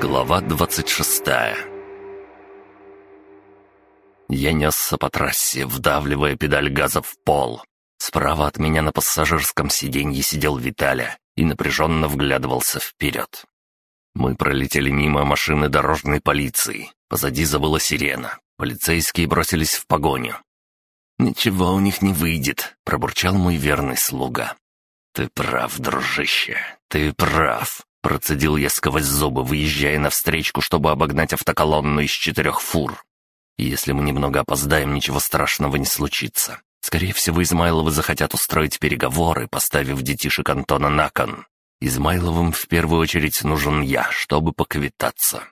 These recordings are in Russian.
Глава 26 Я несся по трассе, вдавливая педаль газа в пол. Справа от меня на пассажирском сиденье сидел Виталя и напряженно вглядывался вперед. Мы пролетели мимо машины дорожной полиции. Позади забыла сирена. Полицейские бросились в погоню. «Ничего у них не выйдет», — пробурчал мой верный слуга. «Ты прав, дружище, ты прав», — процедил я сквозь зубы, выезжая навстречку, чтобы обогнать автоколонну из четырех фур. «Если мы немного опоздаем, ничего страшного не случится. Скорее всего, Измайловы захотят устроить переговоры, поставив детишек Антона на кон. Измайловым в первую очередь нужен я, чтобы поквитаться.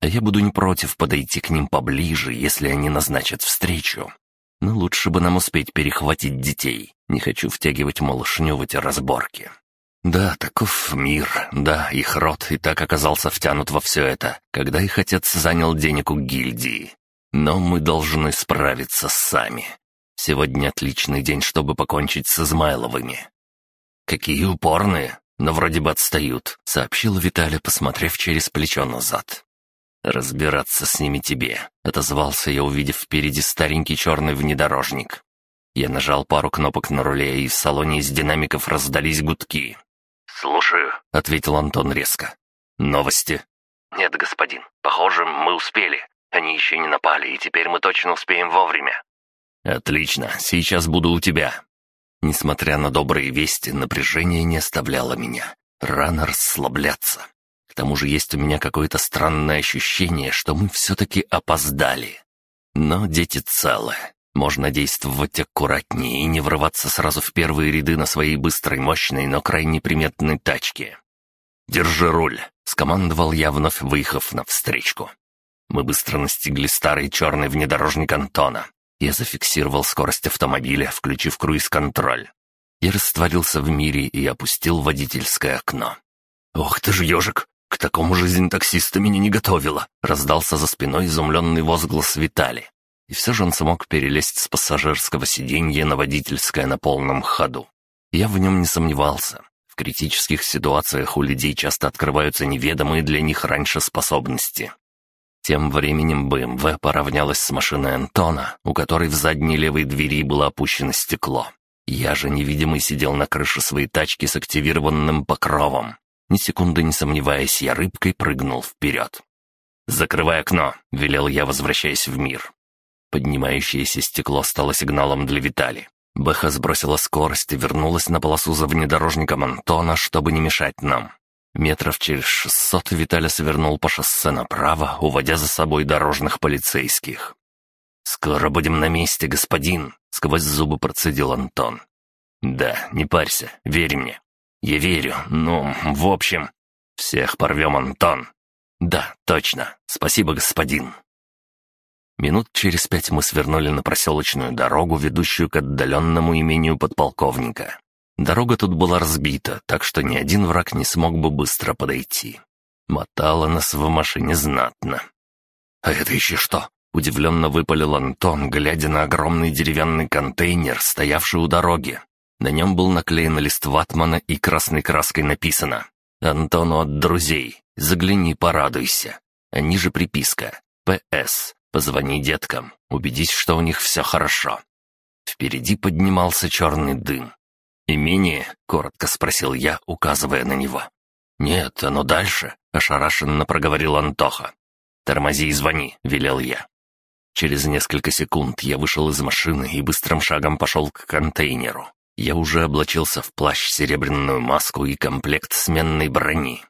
А я буду не против подойти к ним поближе, если они назначат встречу. Но лучше бы нам успеть перехватить детей. Не хочу втягивать малышню в эти разборки. Да, таков мир, да, их род и так оказался втянут во все это, когда их отец занял денег у гильдии. Но мы должны справиться сами. Сегодня отличный день, чтобы покончить с Измайловыми. «Какие упорные, но вроде бы отстают», — сообщил Виталий, посмотрев через плечо назад. «Разбираться с ними тебе», — отозвался я, увидев впереди старенький черный внедорожник. Я нажал пару кнопок на руле, и в салоне из динамиков раздались гудки. «Слушаю», — ответил Антон резко. «Новости?» «Нет, господин. Похоже, мы успели. Они еще не напали, и теперь мы точно успеем вовремя». «Отлично. Сейчас буду у тебя». Несмотря на добрые вести, напряжение не оставляло меня. Рано расслабляться. К тому же есть у меня какое-то странное ощущение, что мы все-таки опоздали. Но дети целы. Можно действовать аккуратнее и не врываться сразу в первые ряды на своей быстрой, мощной, но крайне приметной тачке. «Держи руль», — скомандовал я, вновь выехав навстречку. Мы быстро настигли старый черный внедорожник Антона. Я зафиксировал скорость автомобиля, включив круиз-контроль. Я растворился в мире и опустил водительское окно. «Ох ты ж ежик! К такому жизнь таксиста меня не готовила!» Раздался за спиной изумленный возглас Витали. И все же он смог перелезть с пассажирского сиденья на водительское на полном ходу. Я в нем не сомневался. В критических ситуациях у людей часто открываются неведомые для них раньше способности. Тем временем БМВ поравнялась с машиной Антона, у которой в задней левой двери было опущено стекло. Я же невидимый сидел на крыше своей тачки с активированным покровом. Ни секунды не сомневаясь, я рыбкой прыгнул вперед. «Закрывай окно», — велел я, возвращаясь в мир. Поднимающееся стекло стало сигналом для Витали. Бэха сбросила скорость и вернулась на полосу за внедорожником Антона, чтобы не мешать нам. Метров через шестьсот Виталя свернул по шоссе направо, уводя за собой дорожных полицейских. «Скоро будем на месте, господин», — сквозь зубы процедил Антон. «Да, не парься, верь мне. «Я верю. Ну, в общем...» «Всех порвем, Антон». «Да, точно. Спасибо, господин». Минут через пять мы свернули на проселочную дорогу, ведущую к отдаленному имению подполковника. Дорога тут была разбита, так что ни один враг не смог бы быстро подойти. Мотало нас в машине знатно. «А это еще что?» — удивленно выпалил Антон, глядя на огромный деревянный контейнер, стоявший у дороги. На нем был наклеен лист ватмана и красной краской написано «Антону от друзей. Загляни, порадуйся». А ниже приписка «ПС. Позвони деткам. Убедись, что у них все хорошо». Впереди поднимался черный дым. «Имение?» — коротко спросил я, указывая на него. «Нет, оно дальше», — ошарашенно проговорил Антоха. «Тормози и звони», — велел я. Через несколько секунд я вышел из машины и быстрым шагом пошел к контейнеру. Я уже облачился в плащ, серебряную маску и комплект сменной брони.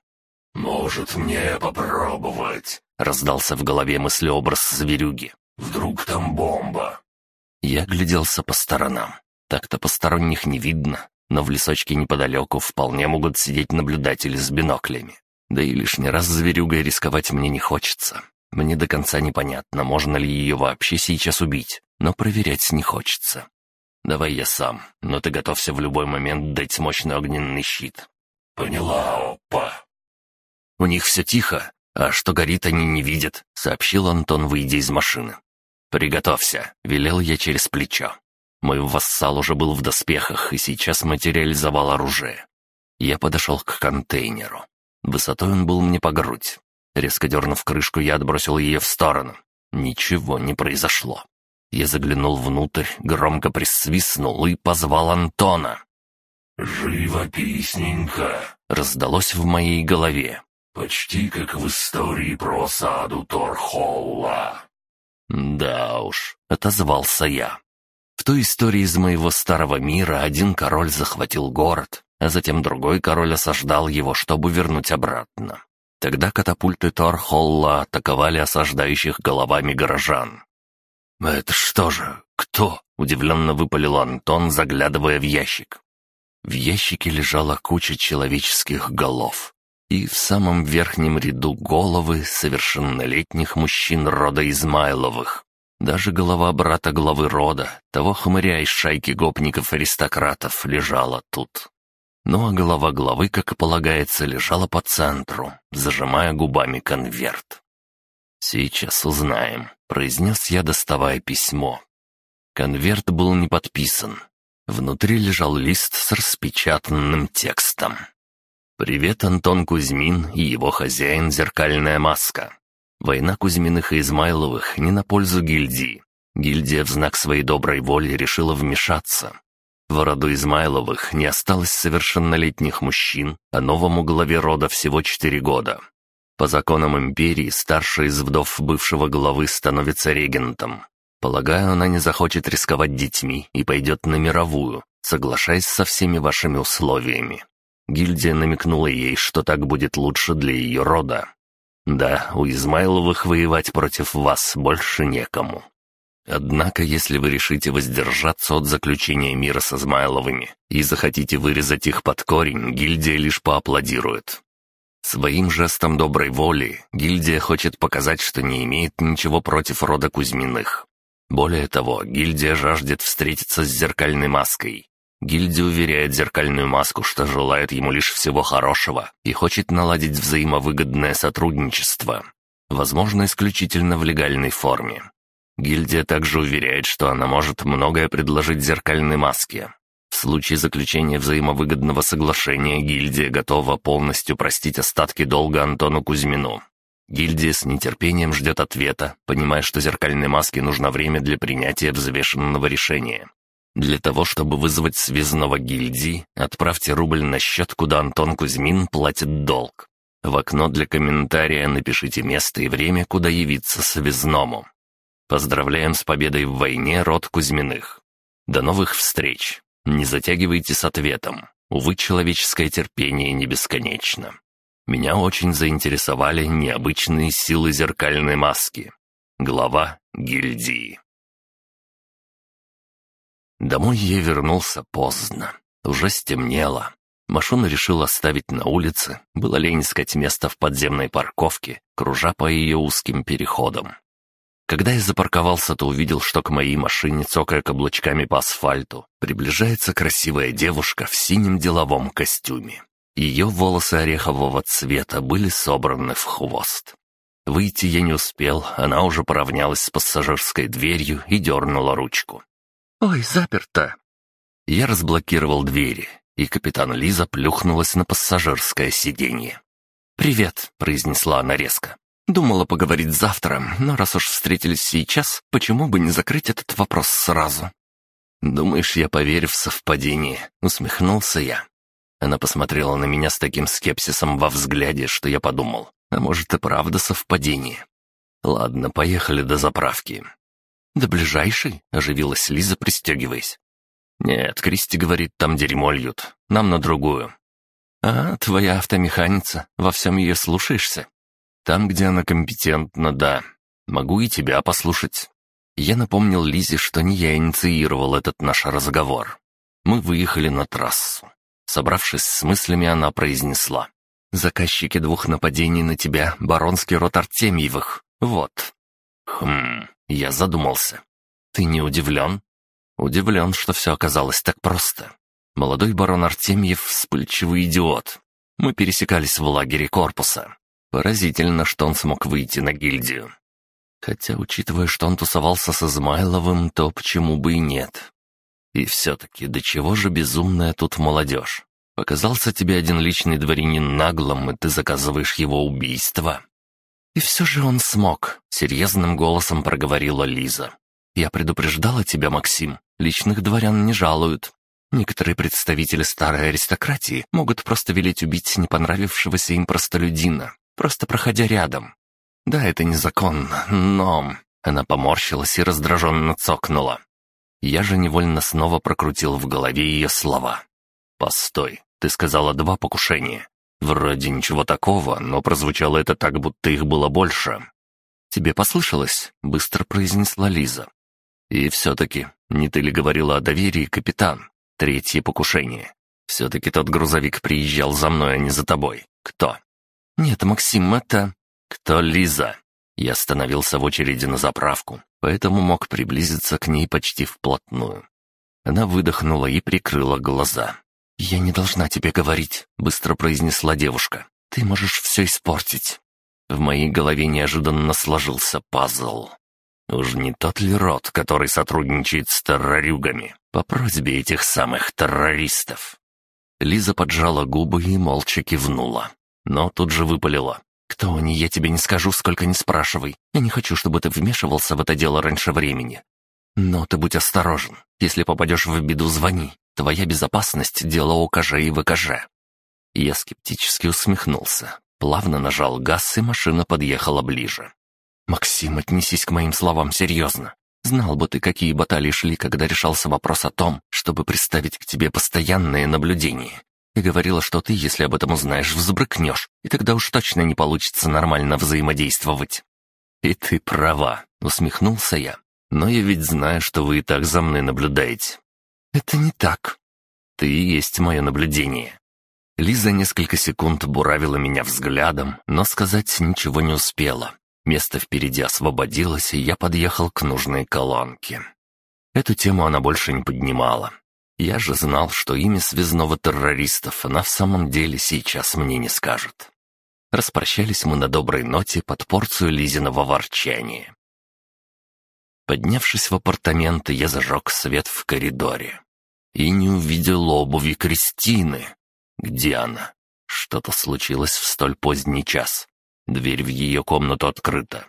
«Может, мне попробовать?» — раздался в голове мыслеобраз зверюги. «Вдруг там бомба?» Я гляделся по сторонам. Так-то посторонних не видно, но в лесочке неподалеку вполне могут сидеть наблюдатели с биноклями. Да и лишний раз зверюгой рисковать мне не хочется. Мне до конца непонятно, можно ли ее вообще сейчас убить, но проверять не хочется. «Давай я сам, но ты готовься в любой момент дать мощный огненный щит». «Поняла, опа». «У них все тихо, а что горит, они не видят», — сообщил Антон, выйдя из машины. «Приготовься», — велел я через плечо. Мой вассал уже был в доспехах и сейчас материализовал оружие. Я подошел к контейнеру. Высотой он был мне по грудь. Резко дернув крышку, я отбросил ее в сторону. Ничего не произошло. Я заглянул внутрь, громко присвистнул и позвал Антона. «Живописненько!» — раздалось в моей голове. «Почти как в истории про осаду Торхолла». «Да уж», — отозвался я. В той истории из моего старого мира один король захватил город, а затем другой король осаждал его, чтобы вернуть обратно. Тогда катапульты Торхолла атаковали осаждающих головами горожан. «Это что же? Кто?» — удивленно выпалил Антон, заглядывая в ящик. В ящике лежала куча человеческих голов. И в самом верхнем ряду головы совершеннолетних мужчин рода Измайловых. Даже голова брата главы рода, того хмыря из шайки гопников-аристократов, лежала тут. Ну а голова главы, как и полагается, лежала по центру, зажимая губами конверт. «Сейчас узнаем», — произнес я, доставая письмо. Конверт был не подписан. Внутри лежал лист с распечатанным текстом. «Привет, Антон Кузьмин и его хозяин «Зеркальная маска». Война Кузьминых и Измайловых не на пользу гильдии. Гильдия в знак своей доброй воли решила вмешаться. В роду Измайловых не осталось совершеннолетних мужчин, а новому главе рода всего четыре года. По законам империи старший из вдов бывшего главы становится регентом. Полагаю, она не захочет рисковать детьми и пойдет на мировую, соглашаясь со всеми вашими условиями. Гильдия намекнула ей, что так будет лучше для ее рода. Да, у Измайловых воевать против вас больше некому. Однако, если вы решите воздержаться от заключения мира с Измайловыми и захотите вырезать их под корень, гильдия лишь поаплодирует. Своим жестом доброй воли гильдия хочет показать, что не имеет ничего против рода Кузьминых. Более того, гильдия жаждет встретиться с зеркальной маской. Гильдия уверяет зеркальную маску, что желает ему лишь всего хорошего и хочет наладить взаимовыгодное сотрудничество. Возможно, исключительно в легальной форме. Гильдия также уверяет, что она может многое предложить зеркальной маске. В случае заключения взаимовыгодного соглашения гильдия готова полностью простить остатки долга Антону Кузьмину. Гильдия с нетерпением ждет ответа, понимая, что зеркальной маске нужно время для принятия взвешенного решения. Для того, чтобы вызвать связного гильдии, отправьте рубль на счет, куда Антон Кузьмин платит долг. В окно для комментария напишите место и время, куда явиться связному. Поздравляем с победой в войне, род Кузьминых. До новых встреч. Не затягивайте с ответом. Увы, человеческое терпение не бесконечно. Меня очень заинтересовали необычные силы зеркальной маски. Глава гильдии. Домой я вернулся поздно. Уже стемнело. Машину решил оставить на улице. Было лень искать место в подземной парковке, кружа по ее узким переходам. Когда я запарковался, то увидел, что к моей машине, цокая каблучками по асфальту, приближается красивая девушка в синем деловом костюме. Ее волосы орехового цвета были собраны в хвост. Выйти я не успел, она уже поравнялась с пассажирской дверью и дернула ручку. «Ой, заперто!» Я разблокировал двери, и капитан Лиза плюхнулась на пассажирское сиденье. «Привет», — произнесла она резко. Думала поговорить завтра, но раз уж встретились сейчас, почему бы не закрыть этот вопрос сразу? «Думаешь, я поверю в совпадение?» — усмехнулся я. Она посмотрела на меня с таким скепсисом во взгляде, что я подумал, а может и правда совпадение. «Ладно, поехали до заправки». «До ближайшей?» — оживилась Лиза, пристегиваясь. «Нет, Кристи говорит, там дерьмо льют. Нам на другую». «А, твоя автомеханица, во всем ее слушаешься?» Там, где она компетентна, да. Могу и тебя послушать. Я напомнил Лизе, что не я инициировал этот наш разговор. Мы выехали на трассу. Собравшись с мыслями, она произнесла. «Заказчики двух нападений на тебя — баронский род Артемьевых. Вот». «Хм...» — я задумался. «Ты не удивлен?» «Удивлен, что все оказалось так просто. Молодой барон Артемьев — вспыльчивый идиот. Мы пересекались в лагере корпуса. Поразительно, что он смог выйти на гильдию. Хотя, учитывая, что он тусовался с Измайловым, то почему бы и нет? И все-таки, до чего же безумная тут молодежь? Показался тебе один личный дворянин наглым, и ты заказываешь его убийство? «И все же он смог», — серьезным голосом проговорила Лиза. «Я предупреждала тебя, Максим. Личных дворян не жалуют. Некоторые представители старой аристократии могут просто велеть убить не понравившегося им простолюдина, просто проходя рядом. Да, это незаконно, но...» Она поморщилась и раздраженно цокнула. Я же невольно снова прокрутил в голове ее слова. «Постой, ты сказала два покушения. Вроде ничего такого, но прозвучало это так, будто их было больше. «Тебе послышалось?» — быстро произнесла Лиза. «И все-таки, не ты ли говорила о доверии, капитан? Третье покушение. Все-таки тот грузовик приезжал за мной, а не за тобой. Кто?» «Нет, Максим, это...» «Кто Лиза?» Я остановился в очереди на заправку, поэтому мог приблизиться к ней почти вплотную. Она выдохнула и прикрыла глаза. «Я не должна тебе говорить», — быстро произнесла девушка. «Ты можешь все испортить». В моей голове неожиданно сложился пазл. Уж не тот ли род, который сотрудничает с террорюгами по просьбе этих самых террористов? Лиза поджала губы и молча кивнула, но тут же выпалила. «Кто они, я тебе не скажу, сколько не спрашивай. Я не хочу, чтобы ты вмешивался в это дело раньше времени. Но ты будь осторожен. Если попадешь в беду, звони. Твоя безопасность — дело ОКЖ и ВКЖ». Я скептически усмехнулся, плавно нажал газ, и машина подъехала ближе. «Максим, отнесись к моим словам серьезно. Знал бы ты, какие баталии шли, когда решался вопрос о том, чтобы приставить к тебе постоянное наблюдение. И говорила, что ты, если об этом узнаешь, взбрыкнешь, и тогда уж точно не получится нормально взаимодействовать». «И ты права», — усмехнулся я. «Но я ведь знаю, что вы и так за мной наблюдаете. «Это не так». «Ты и есть мое наблюдение». Лиза несколько секунд буравила меня взглядом, но сказать ничего не успела. Место впереди освободилось, и я подъехал к нужной колонке. Эту тему она больше не поднимала. Я же знал, что имя связного террористов она в самом деле сейчас мне не скажет. Распрощались мы на доброй ноте под порцию Лизиного ворчания. Поднявшись в апартаменты, я зажег свет в коридоре и не увидел обуви Кристины. Где она? Что-то случилось в столь поздний час. Дверь в ее комнату открыта.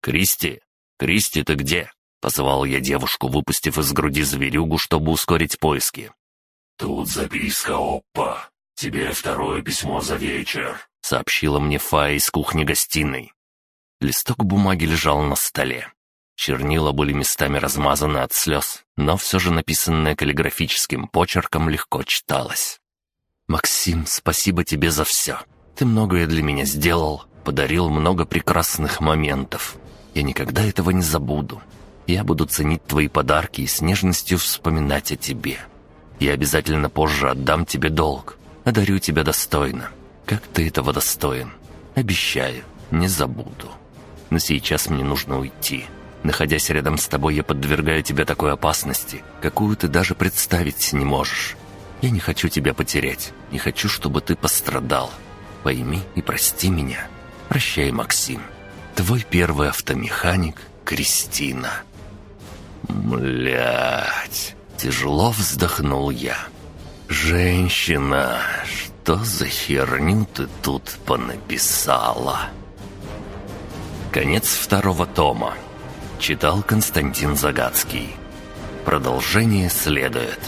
«Кристи! Кристи, ты где?» Позвал я девушку, выпустив из груди зверюгу, чтобы ускорить поиски. «Тут записка, Оппа. Тебе второе письмо за вечер», — сообщила мне Фая из кухни-гостиной. Листок бумаги лежал на столе. Чернила были местами размазаны от слез, но все же написанное каллиграфическим почерком легко читалось. «Максим, спасибо тебе за все. Ты многое для меня сделал, подарил много прекрасных моментов. Я никогда этого не забуду. Я буду ценить твои подарки и с нежностью вспоминать о тебе. Я обязательно позже отдам тебе долг, одарю тебя достойно, как ты этого достоин. Обещаю, не забуду. Но сейчас мне нужно уйти». Находясь рядом с тобой, я подвергаю тебя такой опасности, какую ты даже представить не можешь. Я не хочу тебя потерять, не хочу, чтобы ты пострадал. Пойми и прости меня. Прощай, Максим. Твой первый автомеханик Кристина. Млять, тяжело вздохнул я. Женщина, что за херню ты тут понаписала? Конец второго тома. Читал Константин Загадский. Продолжение следует.